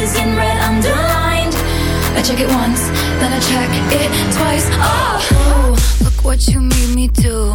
Is in red underlined. I check it once, then I check it twice. Oh, look what you made me do.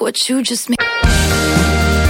What you just made.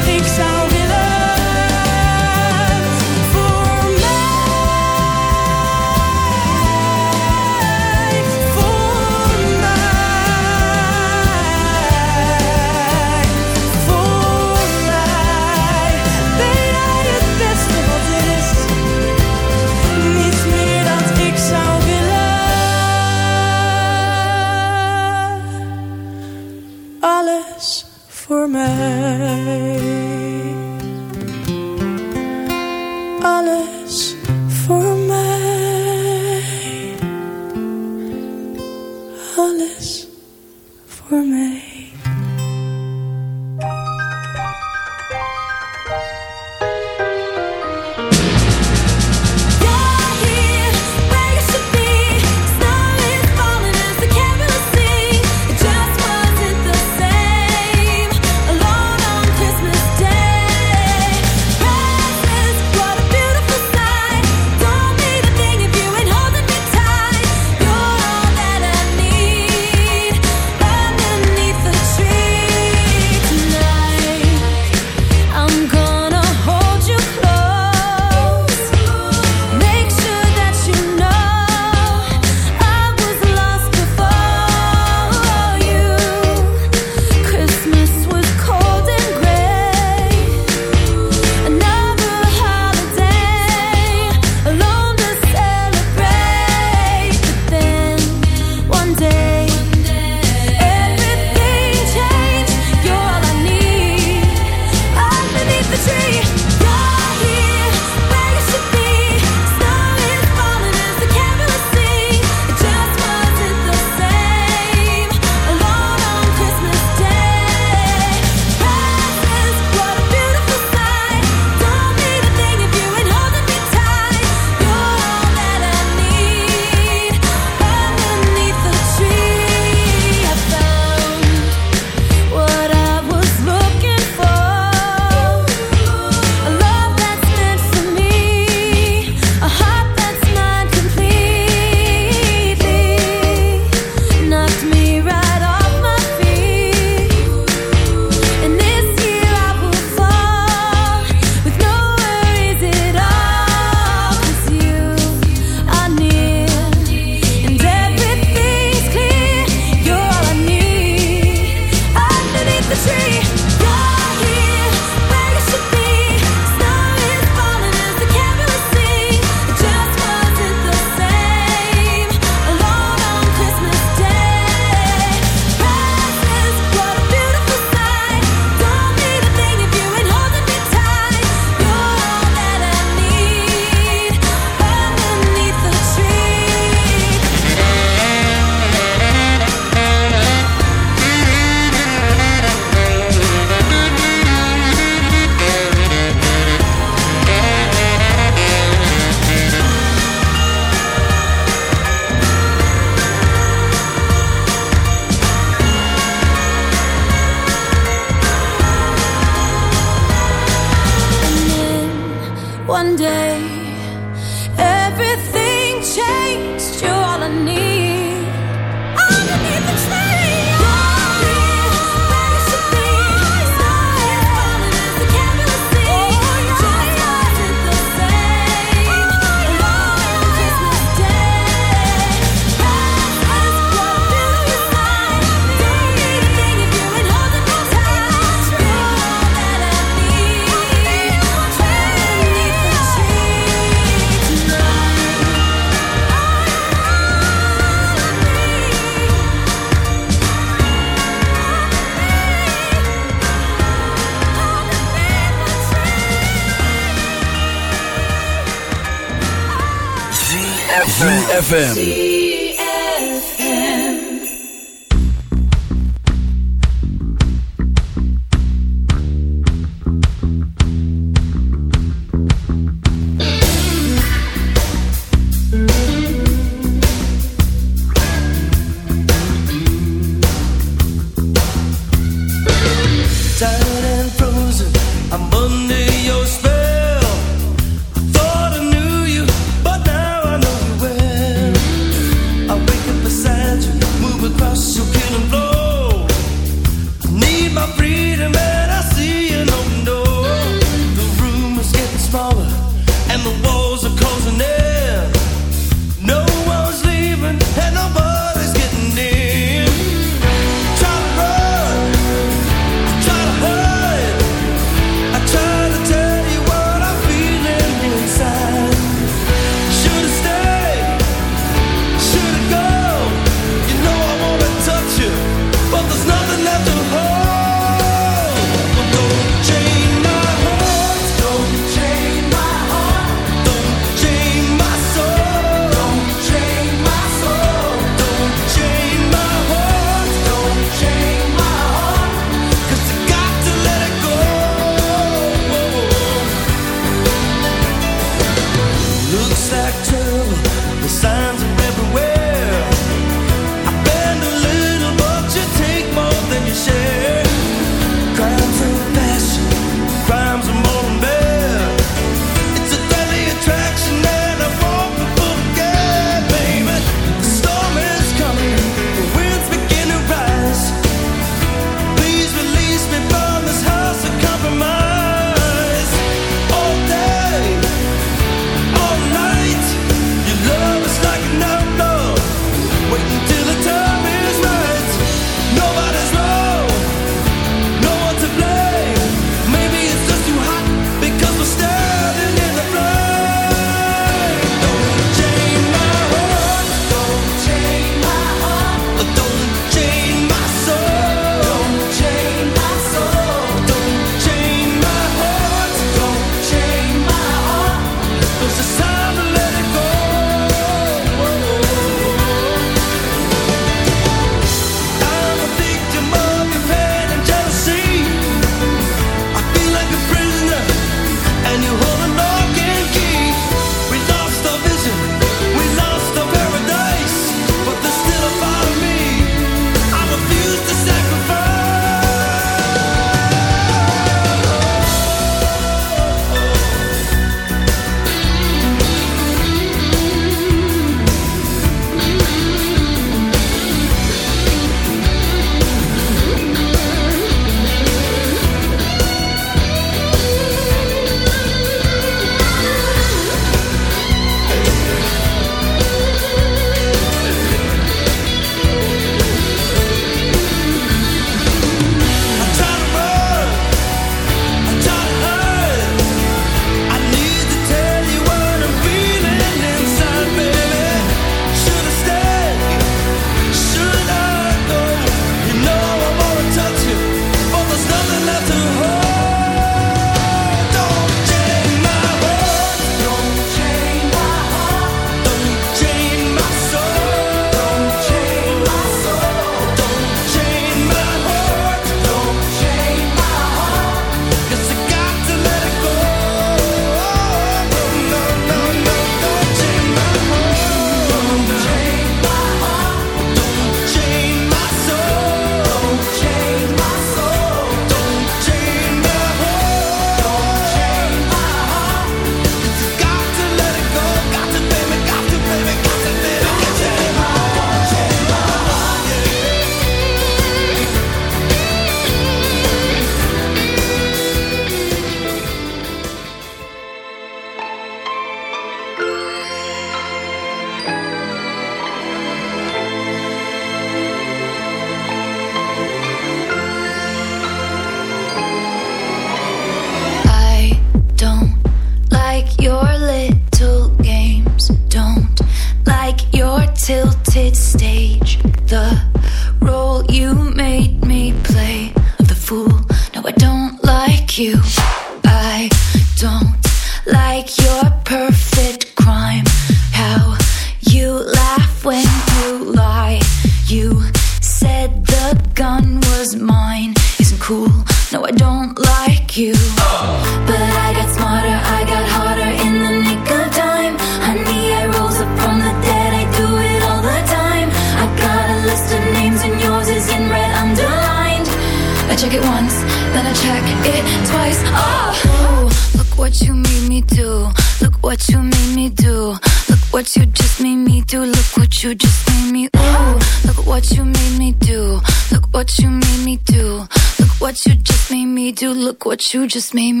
you just made me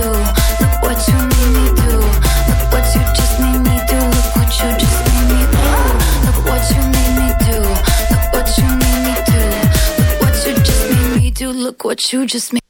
What you just made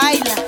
baila.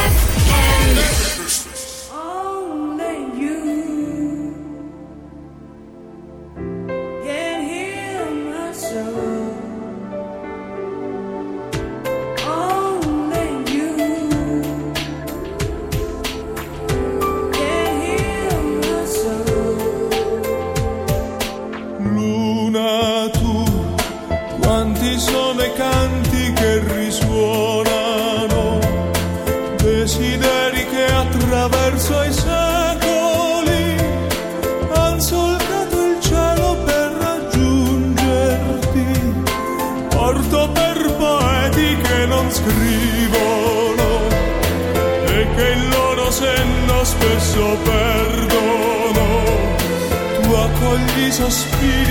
sospiri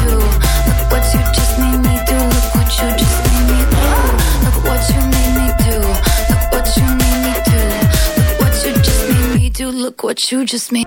what you just made.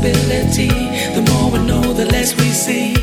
possibility. The more we know, the less we see.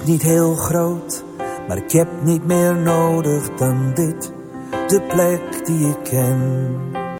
Is niet heel groot, maar ik heb niet meer nodig dan dit. De plek die ik ken.